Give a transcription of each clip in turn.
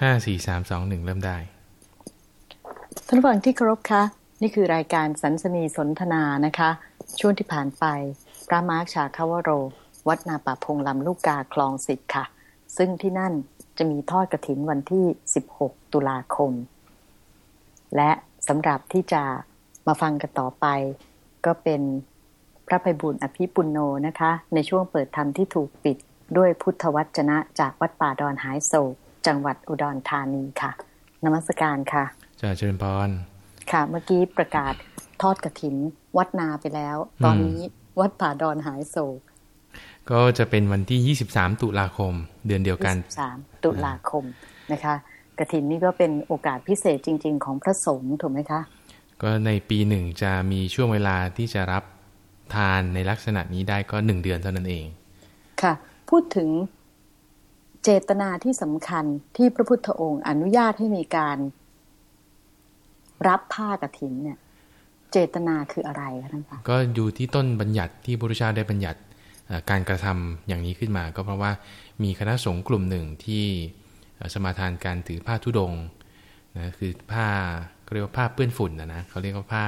ห้าสี่สามสองหนึ่งเริ่มได้ท่านฟังที่เคารพคะนี่คือรายการสันสนีสนทนานะคะ ช่วงที่ผ่านไป พระมาร์คชาคาวโร วัดนาป่าพงลำลูกกาคลองสิทธิ์ค่ะ ซึ่งที่นั่นจะมีทอดกระถินวันที่ 16 ตุลาคม และสำหรับที่จะมาฟังกันต่อไป ก็เป็นพระภัยบุญอภิปุณโนนะคะ ในช่วงเปิดธรรมที่ถูกปิดด้วยพุทธวจนะจากวัดป่าดอนหายโศก จังหวัดอุดรธานีค่ะ นมัสการค่ะจะเชิญพรค่ะ เมื่อกี้ประกาศทอดกระถินวัดนาไปแล้ว ตอนนี้วัดป่าดอนหายโศกก็จะเป็นวันที่ 23 ตุลาคม เดือนเดียวกัน 23 ตุลาคมนะคะ กระถินนี่ก็เป็นโอกาสพิเศษจริง ๆ ของพระสงฆ์ถูกไหมคะ ก็ในปีหนึ่งจะมีช่วงเวลาที่จะรับทานในลักษณะนี้ได้ก็หนึ่งเดือนเท่านั้นเอง ค่ะ พูดถึง เจตนาที่สำคัญที่พระพุทธองค์อนุญาตให้มีการ รับผ้ากระถินเนี่ย เจตนาคืออะไรคะท่านคะก็อยู่ที่ต้นบัญญัติที่พระพุทธเจ้าได้บัญญัติเอ่อการกระทำอย่างนี้ขึ้นมา ก็เพราะว่ามีคณะสงฆ์กลุ่มหนึ่งที่เอ่อสมาทานการถือผ้าธุดงค์นะคือผ้าเขาเรียกว่าผ้าเปื้อนฝุ่นนะนะเขาเรียกว่าผ้า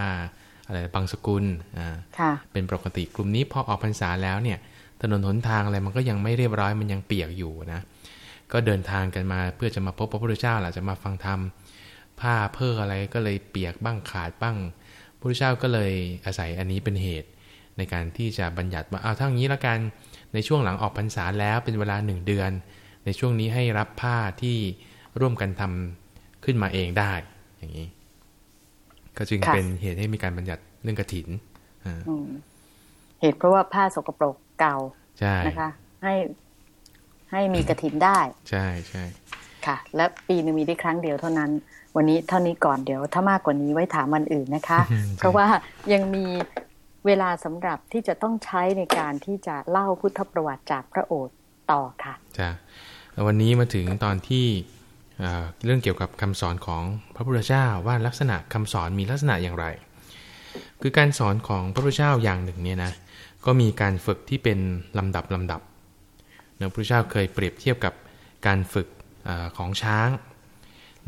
อะไรบางสกุลอ่าค่ะเป็นปกติกลุ่มนี้พอออกพรรษาแล้วเนี่ย ถนนหนทางอะไรมันก็ยังไม่เรียบร้อยมันยังเปียกอยู่นะ ก็เดินทางกันมาเพื่อจะมาพบพระพุทธเจ้าแหละจะมาฟังธรรมผ้าเพื่ออะไรก็เลยเปียกบ้างขาดบ้างพระพุทธเจ้าก็เลยอาศัยอันนี้เป็นเหตุ ในการที่จะบัญญัติว่าเอาเท่านี้แล้วกันในช่วงหลังออกพรรษาแล้วเป็นเวลาหนึ่งเดือน ในช่วงนี้ให้รับผ้าที่ร่วมกันทำขึ้นมาเองได้ อย่างนี้ ก็จึงค่ะเป็นเหตุให้มีการบัญญัติเรื่องกฐินอ่าอืมเหตุเพราะว่าผ้าสกปรกเก่าใช่นะคะ ให้ ให้มีกระถินได้ ใช่ใช่ค่ะ และปีหนึงมีได้ครั้งเดียวเท่านั้น วันนี้เท่านี้ก่อนเดี๋ยว ถ้ามากกว่านี้ไว้ถามวันอื่นนะคะ เพราะว่ายังมีเวลาสำหรับที่จะต้องใช้ในการที่จะเล่าพุทธประวัติจากพระโอษฐ์ต่อค่ะจ้ะแล้ววันนี้มาถึงตอนที่เอ่อเรื่องเกี่ยวกับคำสอนของพระพุทธเจ้าว่าลักษณะคำสอนมีลักษณะอย่างไร คือการสอนของพระพุทธเจ้าอย่างหนึ่งเนี่ยนะก็มีการฝึกที่เป็นลำดับลำดับ นะพระพุทธเจ้าเคยเปรียบเทียบกับการฝึกเออของช้าง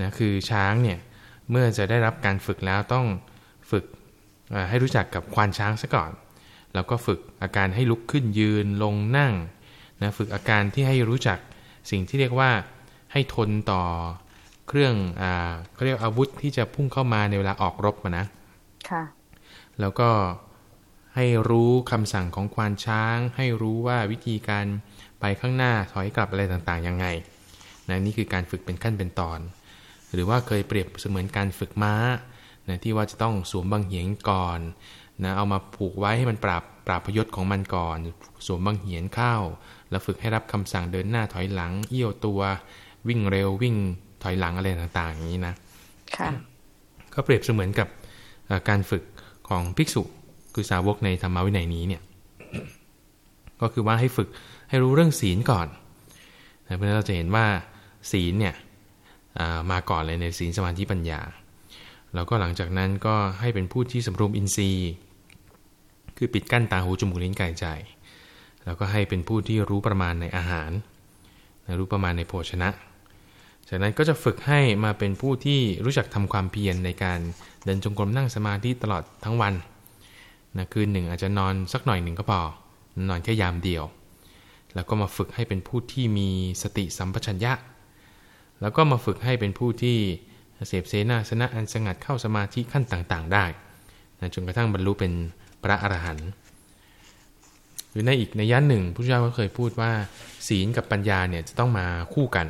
นะคือช้างเนี่ยเมื่อจะได้รับการฝึกแล้วต้องฝึกเอ่อให้รู้จักกับควานช้างซะก่อน แล้วก็ฝึกอาการให้ลุกขึ้นยืนลงนั่งนะฝึกอาการที่ให้รู้จักสิ่งที่เรียกว่าให้ทนต่อเครื่องอ่าเขาเรียกอาวุธที่จะพุ่งเข้ามาในเวลาออกรบมานะค่ะแล้วก็ให้รู้คำสั่งของควานช้าง ให้รู้ว่าวิธีการ ไปข้างหน้าถอยกลับอะไรต่างๆยังไงนะนี่คือการฝึกเป็นขั้นเป็นตอน หรือว่าเคยเปรียบเสมือนการฝึกม้านะที่ว่าจะต้องสวมบังเหียนก่อนนะเอามาผูกไว้ให้มันปราบปราบพยศของมันก่อน สวมบังเหียนเข้า แล้วฝึกให้รับคำสั่งเดินหน้าถอยหลังเอี้ยวตัว วิ่งเร็ววิ่งถอยหลังอะไรต่างๆอย่างนี้นะค่ะก็เปรียบเสมือนกับเอ่อการฝึกของภิกษุคือสาวกในธรรมวินัยนี้เนี่ย ก็คือว่าให้ฝึก ให้รู้เรื่องศีลก่อนนะเพราะฉะนั้นเราจะเห็นว่าศีลเนี่ยามาก่อนเลยในศีลสมาธิปัญญา แล้วก็หลังจากนั้นก็ให้เป็นผู้ที่สำรวมอินทรีย์ คือปิดกั้นตาหูจมูกลิ้นกายใจ แล้วก็ให้เป็นผู้ที่รู้ประมาณในอาหารรู้ประมาณในโภชนะ จากนั้นก็จะฝึกให้มาเป็นผู้ที่รู้จักทำความเพียรในการเดินจงกรมนั่งสมาธิตลอดทั้งวันนะคืนหนึ่งอาจจะนอนสักหน่อยหนึ่งก็พอนอนแค่ยามเดียว แล้วก็มาฝึกให้เป็นผู้ที่มีสติสัมปชัญญะ แล้วก็มาฝึกให้เป็นผู้ที่เสพเสนาสนะอันสงัดเข้าสมาธิขั้นต่างๆ ได้นะจนกระทั่งบรรลุเป็นพระอรหันต์หรือในอีกในย่านหนึ่งพระเจ้าก็เคยพูดว่า ศีลกับปัญญาเนี่ยจะต้องมาคู่กัน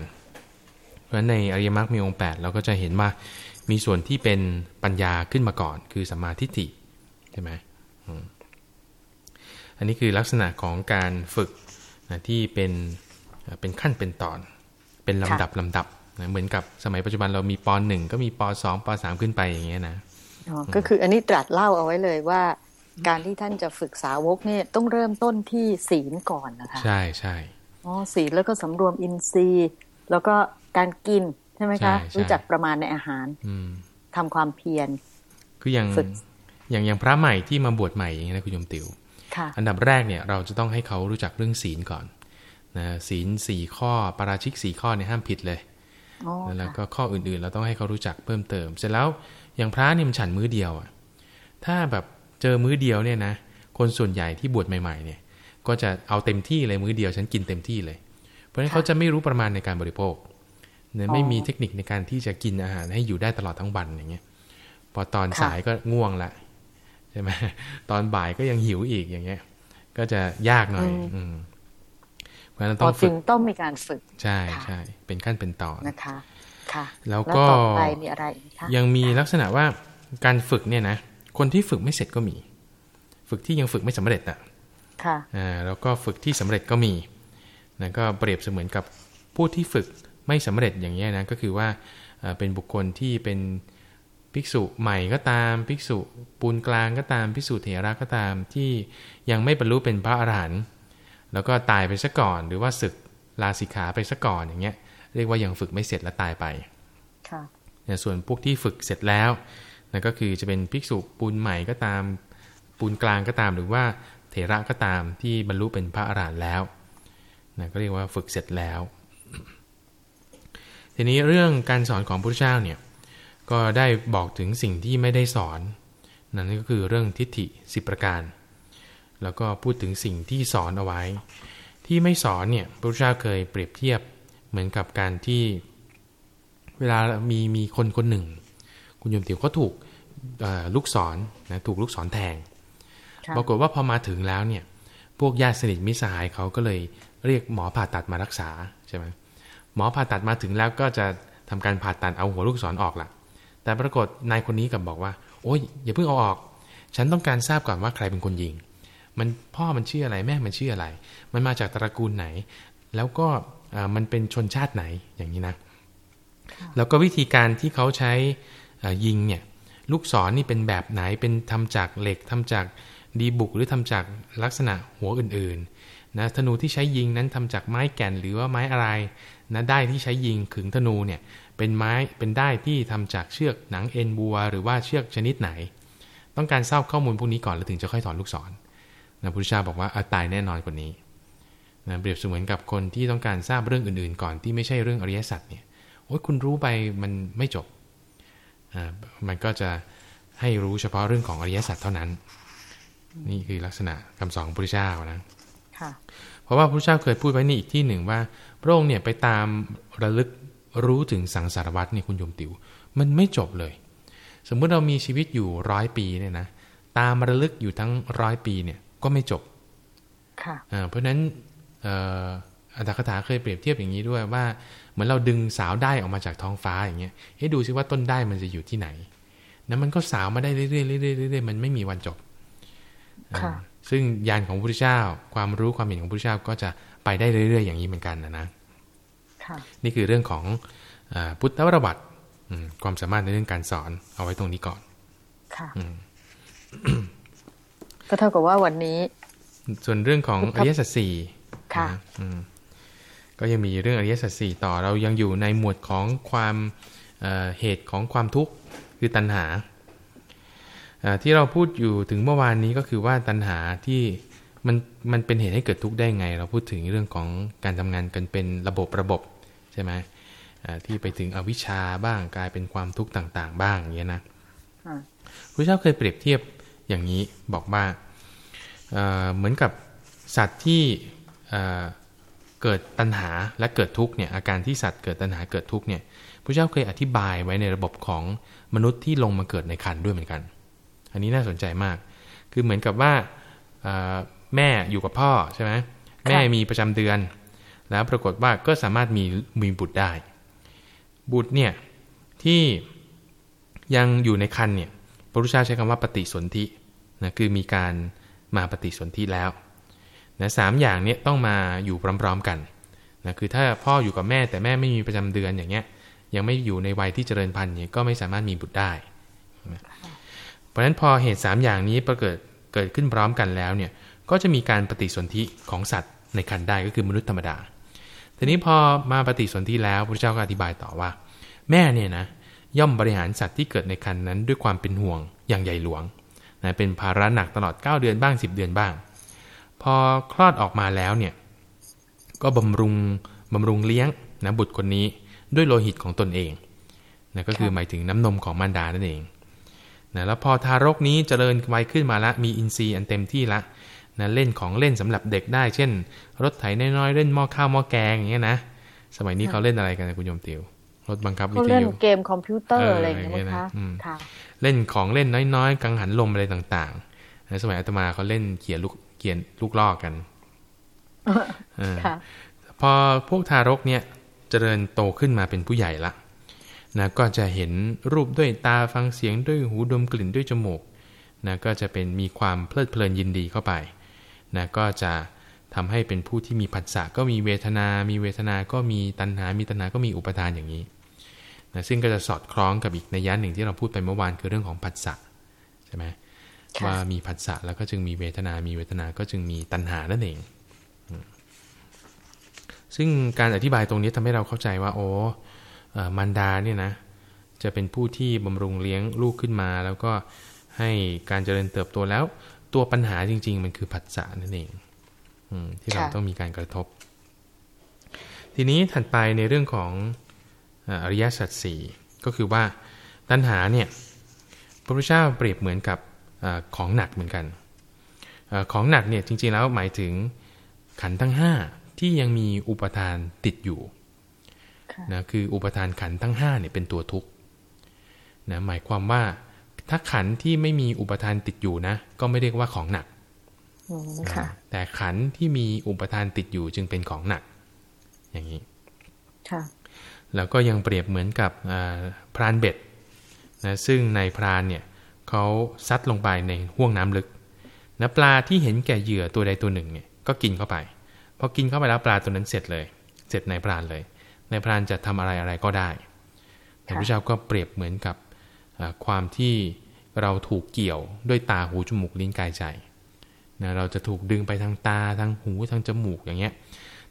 เพราะฉะนั้นในอริยมรรคมีองค์ 8 เราก็จะเห็นว่ามีส่วนที่เป็นปัญญาขึ้นมาก่อน คือสัมมาทิฏฐิใช่ไหมอันนี้คือลักษณะของการฝึก ที่เป็นเอ่อเป็นขั้นเป็นตอน เป็นลำดับลำดับนะเหมือนกับสมัยปัจจุบันเรามีปหนึ่งก็มีปสองปสามขึ้นไปอย่างเงี้ยนะอ๋อก็คืออันนี้ตรัสเล่าเอาไว้เลยว่า การที่ท่านจะฝึกสาวกเนี่ยต้องเริ่มต้นที่ศีลก่อนนะคะ ใช่ใช่อ๋อศีลแล้วก็สำรวมอินทรีย์ แล้วก็การกินใช่ไหมคะใช่ใช่รู้จักประมาณในอาหาร อืมทำความเพียรคืออย่างฝึกอย่างอย่างพระใหม่ที่มาบวชใหม่อย่างเงี้ยนะคุณโยมติวค่ะ อันดับแรกเนี่ยเราจะต้องให้เขารู้จักเรื่องศีลก่อนนะศีลสี่ข้อปาราชิกสี่ข้อเนี่ยห้ามผิดเลยแล้วก็ข้ออื่นๆ เราต้องให้เขารู้จักเพิ่มเติม เสร็จแล้วอย่างพระนี่มันฉันมื้อเดียวอะถ้าแบบเจอมื้อเดียวเนี่ยนะคนส่วนใหญ่ที่บวชใหม่ๆเนี่ยก็จะเอาเต็มที่เลยมื้อเดียวฉันกินเต็มที่เลย เพราะฉะนั้นเขาจะไม่รู้ประมาณในการบริโภคเนี่ยไม่มีเทคนิคในการที่จะกินอาหารให้อยู่ได้ตลอดทั้งวันอย่างเงี้ยพอตอนสายก็ง่วงละ ใช่ไหมตอนบ่ายก็ยังหิวอีกอย่างเงี้ย ก็จะยากหน่อย อืมเพราะฉะนั้นต้องฝึกต้องมีการฝึก ใช่ใช่เป็นขั้นเป็นตอนนะคะ ค่ะ แล้วก็ไปมีอะไรยังมีลักษณะว่าการฝึกเนี่ยนะคนที่ฝึกไม่เสร็จก็มี ฝึกที่ยังฝึกไม่สำเร็จอะค่ะอ่าแล้วก็ฝึกที่สำเร็จก็มีนะก็เปรียบเสมือนกับผู้ที่ฝึกไม่สำเร็จอย่างนี้นะก็คือว่าเป็นบุคคลที่เป็น ภิกษุใหม่ก็ตาม ภิกษุปูนกลางก็ตาม ภิกษุเถระก็ตามที่ยังไม่บรรลุเป็นพระอรหันต์แล้วก็ตายไปซะก่อน หรือว่าศึกลาสิกขาไปซะก่อนอย่างเงี้ย เรียกว่ายังฝึกไม่เสร็จแล้วตายไปค่ะส่วนพวกที่ฝึกเสร็จแล้วนั่นก็คือจะเป็นภิกษุปูนใหม่ก็ตาม ปูนกลางก็ตาม หรือว่าเถระก็ตามที่บรรลุเป็นพระอรหันต์แล้วนะก็เรียกว่าฝึกเสร็จแล้ว ทีนี้เรื่องการสอนของพระเจ้าเนี่ย ก็ได้บอกถึงสิ่งที่ไม่ได้สอน นั่นก็คือเรื่องทิฏฐิสิประการ แล้วก็พูดถึงสิ่งที่สอนเอาไว้ ที่ไม่สอนเนี่ยพระเจ้าเคยเปรียบเทียบเหมือนกับการที่เวลามีมีคนคนหนึ่ง คุณโยมติ๋วก็ถูกลูกศรนะถูกลูกศรแทงปรากฏว่าพอมาถึงแล้วเนี่ยพวกญาติสนิทมิสหายเขาก็เลยเรียกหมอผ่าตัดมารักษาใช่ไหมหมอผ่าตัดมาถึงแล้วก็จะทำการผ่าตัดเอาหัวลูกศรอออกละ แต่ปรากฏนายคนนี้กับบอกว่า โอ้ยอย่าเพิ่งเอาออก ฉันต้องการทราบก่อนว่าใครเป็นคนยิง มันพ่อมันชื่ออะไรแม่มันชื่ออะไร มันมาจากตระกูลไหน แล้วก็มันเป็นชนชาติไหนอย่างนี้นะ แล้วก็วิธีการที่เขาใช้ยิงเนี่ยลูกศรนนี่เป็นแบบไหนเป็นทำจากเหล็กทำจากดีบุกหรือทำจากลักษณะหัวอื่นๆนะธนูที่ใช้ยิงนั้นทำจากไม้แก่นหรือว่าไม้อะไรนะได้ที่ใช้ยิงขึงธนูเนี่ย เป็นไม้เป็นได้ที่ทำจากเชือกหนังเอ็นบัว หรือว่าเชือกชนิดไหน ต้องการทราบข้อมูลพวกนี้ก่อนแล้วถึงจะค่อยถอนลูกศรนะพุทธเจ้าบอกว่าอาตายแน่นอนกว่านี้นะเปรียบเสมือนกับคนที่ต้องการทราบเรื่องอื่นๆ ก่อนที่ไม่ใช่เรื่องอริยสัจเนี่ยโอ้ยคุณรู้ไปมันไม่จบอ่ามันก็จะให้รู้เฉพาะเรื่องของอริยสัจเท่านั้น นี่คือลักษณะคำสอนของพระเจ้านะเพราะว่าพระเจ้าเคยพูดไว้ในอีกที่หนึ่งว่า พระองค์เนี่ยไปตามระลึก รู้ถึงสังสารวัตรเนี่ยคุณโยมติวมันไม่จบเลย สมมุติเรามีชีวิตอยู่ร้อยปีเนี่ยนะตามระลึกอยู่ทั้งร้อยปีเนี่ยก็ไม่จบค่ะเพราะฉะนั้นอัตถคถาเคยเปรียบเทียบอย่างนี้ด้วยว่า เหมือนเราดึงสาวได้ออกมาจากท้องฟ้าอย่างเงี้ยให้ดูซิว่าต้นได้มันจะอยู่ที่ไหนนั้นมันก็สาวมาได้เรื่อยๆเรื่อยๆเรื่อยๆมันไม่มีวันจบซึ่งยานของพระพุทธเจ้า ความรู้ความเห็นของพระพุทธเจ้าก็จะไปได้เรื่อย ๆ อย่างนี้เหมือนกันนะนะ นี่คือเรื่องของพุทธวรบัตความสามารถในเรื่องการสอนเอาไว้ตรงนี้ก่อน ค่ะก็เท่ากับว่าวันนี้ ส่วนเรื่องของอริยสัจสี่ค่ะก็ยังมีเรื่องอริยสัจสี่ต่อเรายังอยู่ในหมวดของความเหตุของความทุกข์คือตัณหาที่เราพูดอยู่ถึงเมื่อวานนี้ก็คือว่าตัณหาที่มันมันเป็นเหตุให้เกิดทุกข์ได้ไง เราพูดถึงเรื่องของการทำงานกันเป็นระบบระบบ ใช่ไหมที่ไปถึงอวิชชาบ้างกลายเป็นความทุกข์ต่างๆ บ้างอย่างนี้นะพระเจ้าเคยเปรียบเทียบอย่างนี้บอกว่าเหมือนกับสัตว์ที่เกิดตัณหาและเกิดทุกข์เนี่ยอาการที่สัตว์เกิดตัณหาเกิดทุกข์เนี่ยพระเจ้าเคยอธิบายไว้ในระบบของมนุษย์ที่ลงมาเกิดในคันด้วยเหมือนกัน อันนี้น่าสนใจมาก คือเหมือนกับว่าแม่อยู่กับพ่อใช่ไหมแม่มีประจำเดือน แล้วปรากฏว่าก็สามารถมีมีบุตรได้ บุตรเนี่ยที่ยังอยู่ในคันเนี่ยพระพุทธเจ้าใช้คำว่าปฏิสนธินะคือมีการมาปฏิสนธิแล้วนะสามอย่างเนี้ต้องมาอยู่พร้อมๆกันนะคือถ้าพ่ออยู่กับแม่แต่แม่ไม่มีประจำเดือนอย่างเงี้ยยังไม่อยู่ในวัยที่เจริญพันธุ์เนี่ยก็ไม่สามารถมีบุตรได้ เพราะฉะนั้นพอเหตุ 3 อย่างนี้ประเกิดเกิดขึ้นพร้อมกันแล้วเนี่ยก็จะมีการปฏิสนธิของสัตว์ในคันได้ก็คือมนุษย์ธรรมดา ทีนี้พอมาปฏิสนธิแล้วพระเจ้าก็อธิบายต่อว่า แม่เนี่ยนะย่อมบริหารสัตว์ที่เกิดในคันนั้นด้วยความเป็นห่วงอย่างใหญ่หลวงนะเป็นภาระหนักตลอด 9 เดือนบ้าง 10 เดือนบ้าง พอคลอดออกมาแล้วเนี่ยก็บำรุงบำรุงเลี้ยงนะบุตรคนนี้ด้วยโลหิตของตนเองนะก็คือหมายถึงน้ำนมของมารดานั่นเองนะแล้วพอทารกนี้เจริญวัยขึ้นมาละมีอินทรีย์อันเต็มที่ละ นะเล่นของเล่นสำหรับเด็กได้ เช่น รถไถน้อยๆเล่นหม้อข้าวหม้อแกงอย่างเงี้ยนะสมัยนี้เขาเล่นอะไรกันนะคุณโยมติวรถบังคับวิทยุเล่นเกมคอมพิวเตอร์อะไรอย่างเงี้ยนะคะเล่นของเล่นน้อยๆ กังหันลมอะไรต่างๆในสมัยอาตมาเขาเล่นเขียนลูกเขียนลูกลอกกันพอพวกทารกเนี่ยเจริญโตขึ้นมาเป็นผู้ใหญ่ละนะก็จะเห็นรูปด้วยตาฟังเสียงด้วยหูดมกลิ่นด้วยจมูกนะก็จะเป็นมีความเพลิดเพลินยินดีเข้าไป นะก็จะทำให้เป็นผู้ที่มีผัสสะก็มีเวทนา มีเวทนาก็มีตัณหา มีตัณหาก็มีอุปทานอย่างนี้นะซึ่งก็จะสอดคล้องกับอีกในย่านหนึ่งที่เราพูดไปเมื่อวานคือเรื่องของผัสสะใช่ไหมว่ามีผัสสะแล้วก็จึงมีเวทนา มีเวทนาก็จึงมีตัณหานั่นเอง ซึ่งการอธิบายตรงนี้ทำให้เราเข้าใจว่า โอ้มันดาเนี่ยนะ จะเป็นผู้ที่บำรุงเลี้ยงลูกขึ้นมา แล้วก็ให้การเจริญเติบโตแล้ว ตัวปัญหาจริง ๆ มันคือผัสสะนั่นเองที่เราต้องมีการกระทบ ทีนี้ถัดไปในเรื่องของอริยสัจสี่ก็คือว่าตัณหาเนี่ยพระพุทธเจ้าเปรียบเหมือนกับอของหนักเหมือนกันอของหนักเนี่ยจริงๆแล้วหมายถึงขันทั้งห้าที่ยังมีอุปทานติดอยู่นะคืออุปทานขันทั้งห้าเนี่ยเป็นตัวทุกข์นะหมายความว่า ถ้าขันที่ไม่มีอุปทานติดอยู่นะ ก็ไม่เรียกว่าของหนักแต่ขันที่มีอุปทานติดอยู่จึงเป็นของหนัก อย่างนี้แล้วก็ยังเปรียบเหมือนกับพรานเบ็ดนะซึ่งในพรานเนี่ยเขาซัดลงไปในห่วงน้ำลึกนะปลาที่เห็นแก่เหยื่อตัวใดตัวหนึ่งเนี่ยก็กินเข้าไปพอกินเข้าไปแล้วปลาตัวนั้นเสร็จเลย เสร็จในพรานเลยในพรานจะทำอะไรอะไรก็ได้พระพุทธเจ้าก็เปรียบเหมือนกับความที่ เราถูกเกี่ยวด้วยตาหูจมูกลิ้นกายใจนะเราจะถูกดึงไปทางตาทางหูทางจมูกอย่างเงี้ย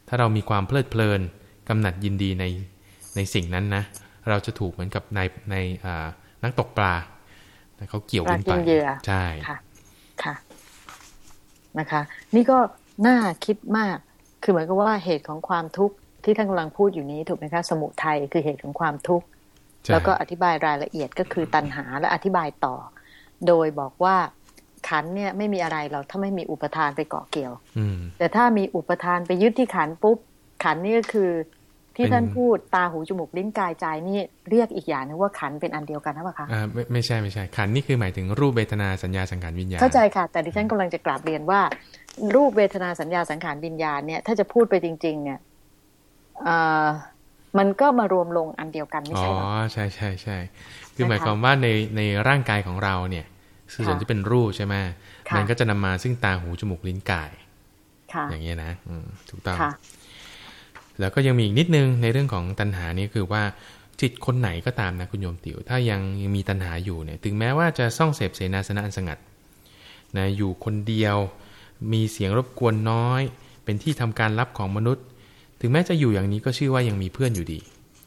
ถ้าเรามีความเพลิดเพลินกำหนัดยินดีในในสิ่งนั้นนะ เราจะถูกเหมือนกับในในนักตกปลาเขาเกี่ยวขึ้นไปใช่ค่ะค่ะนะคะ นี่ก็น่าคิดมาก คือเหมือนกับว่าเหตุของความทุกข์ที่ท่านกำลังพูดอยู่นี้ถูกไหมคะ สมุทัยคือเหตุของความทุกข์ แล้วก็อธิบายรายละเอียดก็คือตัณหาและอธิบายต่อ โดยบอกว่าขันเนี่ยไม่มีอะไรเราถ้าไม่มีอุปทานไปเกาะเกี่ยวแต่ถ้ามีอุปทานไปยึดที่ขันปุ๊บ ขันนี่ก็คือ ที่ท่านพูดตาหูจมูกลิ้นกายใจนี่เรียกอีกอย่างนึงว่าขันเป็นอันเดียวกันนะปะคะอ่าไม่ไม่ใช่ไม่ใช่ ขันนี่คือหมายถึงรูปเวทนาสัญญาสังขารวิญญาณเข้าใจค่ะ แต่ดิฉันกำลังจะกราบเรียนว่า รูปเวทนาสัญญาสังขารวิญญาณเนี่ยถ้าจะพูดไปจริง ๆ เนี่ย มันก็มารวมลงอันเดียวกันไม่ใช่หรออ๋อใช่ใช่ใช่คือหมายความว่าในในร่างกายของเราเนี่ยคือส่วนที่เป็นรูปใช่ไหมมันก็จะนำมาซึ่งตาหูจมูกลิ้นกายอย่างเงี้ยนะอืถูกต้องแล้วก็ยังมีอีกนิดนึงในเรื่องของตัณหานี่คือว่าจิตคนไหนก็ตามนะคุณโยมติ๋วถ้ายังยังมีตัณหาอยู่เนี่ย ถึงแม้ว่าจะซ่องเสพเสนาสนะอันสงัดนะอยู่คนเดียว มีเสียงรบกวนน้อย เป็นที่ทำการรับของมนุษย์ ถึงแม้จะอยู่อย่างนี้ก็ชื่อว่ายังมีเพื่อนอยู่ดี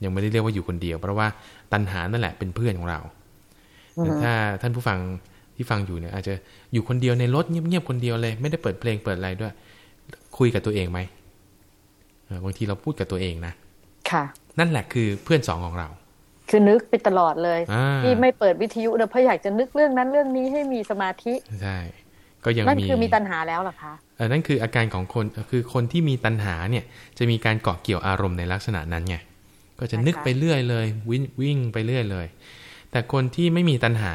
ยังไม่ได้เรียกว่าอยู่คนเดียว เพราะว่าตัณหานั่นแหละเป็นเพื่อนของเราถ้าท่านผู้ฟังที่ฟังอยู่เนี่ยอาจจะอยู่คนเดียวในรถเงียบๆคนเดียวเลย ไม่ได้เปิดเพลงเปิดอะไรด้วย คุยกับตัวเองไหมบางทีเราพูดกับตัวเองนะค่ะ นั่นแหละคือเพื่อนสองของเรา คือนึกไปตลอดเลย ที่ไม่เปิดวิทยุเลยเพราะอยากจะนึกเรื่องนั้นเรื่องนี้ให้มีสมาธิใช่ ก็ยังนั่นคือมีตัณหาแล้วหรอคะเออนั่นคืออาการของคนคือคนที่มีตัณหาเนี่ย จะมีการเกาะเกี่ยวอารมณ์ในลักษณะนั้นไงก็จะนึกไปเรื่อยเลย วิ่งวิ่งไปเรื่อยเลย แต่คนที่ไม่มีตัณหา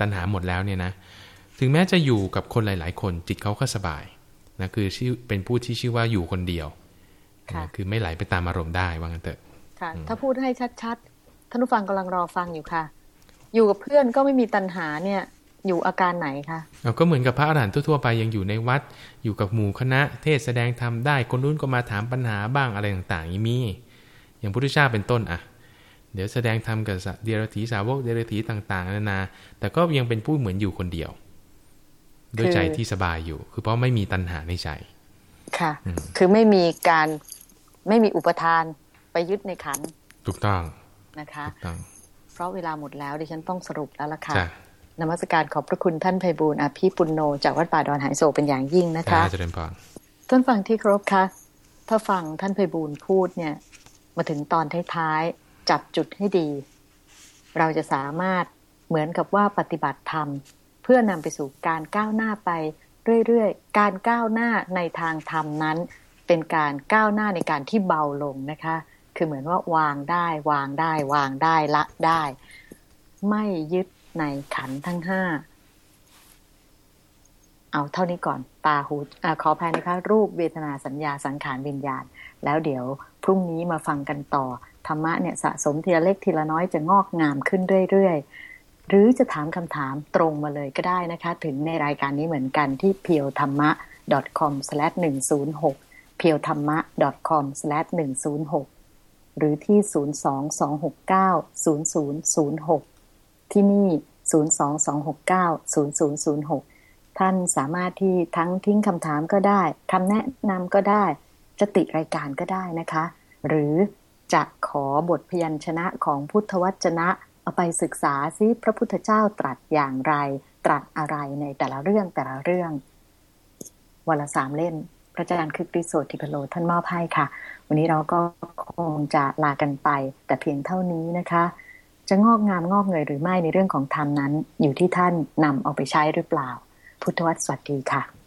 ตัณหาหมดแล้วเนี่ยนะถึงแม้จะอยู่กับคนหลาย ๆ คนจิตเขาก็สบายนะคือชื่อเป็นผู้ที่ชื่อว่าอยู่คนเดียวนะคือไม่ไหลไปตามอารมณ์ได้ว่างั้นเถอะค่ะ ถ้าพูดให้ชัดๆท่านผู้ฟังกำลังรอฟังอยู่ค่ะ อยู่กับเพื่อนก็ไม่มีตัณหาเนี่ย อยู่อาการไหนคะเราก็เหมือนกับพระอรหันต์ทั่วๆไปยังอยู่ในวัด อยู่กับหมู่คณะ เทศแสดงธรรมได้คนนู้นก็มาถามปัญหาบ้างอะไรต่างๆอย่างมี อย่างพุทธเจ้าเป็นต้นอะ เดี๋ยวแสดงธรรมกับเดรัจฉีสาวกเดรัจฉีต่างๆนานา แต่ก็ยังเป็นผู้เหมือนอยู่คนเดียวด้วยใจที่สบายอยู่ คือเพราะไม่มีตัณหาในใจ ค่ะ คือไม่มีการไม่มีอุปทานไปยึดในขันถูกต้องนะคะถูกต้องเพราะเวลาหมดแล้วดิฉันต้องสรุปแล้วล่ะค่ะ นมัสการขอบพระคุณท่านไพบูลอภิปุณโนจากวัดป่าดอนหายโศเป็นอย่างยิ่งนะคะจะเริญพรท่านฟังที่ครบคะถ้าฟังท่านไพบูลพูดเนี่ย มาถึงตอนท้ายๆจับจุดให้ดี เราจะสามารถเหมือนกับว่าปฏิบัติธรรม เพื่อนำไปสู่การก้าวหน้าไปเรื่อยๆ การก้าวหน้าในทางธรรมนั้น เป็นการก้าวหน้าในการที่เบาลงนะคะ คือเหมือนว่าวางได้ วางได้ วางได้ละได้ ไม่ยึด ในขันทั้งห้า เอาเท่านี้ก่อน ตาหูอขออภัยนะคะ รูปเวทนาสัญญาสังขารวิญญาณ แล้วเดี๋ยวพรุ่งนี้มาฟังกันต่อ ธรรมะเนี่ยสะสมทีละเล็กทีละน้อยจะงอกงามขึ้นเรื่อยๆ หรือจะถามคำถามตรงมาเลยก็ได้นะคะ ถึงในรายการนี้เหมือนกันที่เพียวธรรมะ com/106 เพียวธรรมะ com/106 หรือที่ 022690006 ที่นี่ 022690006 ท่านสามารถที่ทั้งทิ้งคำถามก็ได้คำแนะนำก็ได้ จะติรายการก็ได้นะคะ หรือจะขอบทพยัญชนะของพุทธวจนะ เอาไปศึกษาซิพระพุทธเจ้าตรัสอย่างไร ตรัสอะไรในแต่ละเรื่องแต่ละเรื่องวันละสามเล่มพระอาจารย์คือริโสติพโลท่านมอบให้ค่ะ วันนี้เราก็คงจะลากันไป แต่เพียงเท่านี้นะคะ จะงอกงามงอกเงยหรือไม่ในเรื่องของธรรมนั้น อยู่ที่ท่านนำเอาไปใช้หรือเปล่า พุทธวัตรสวัสดีค่ะ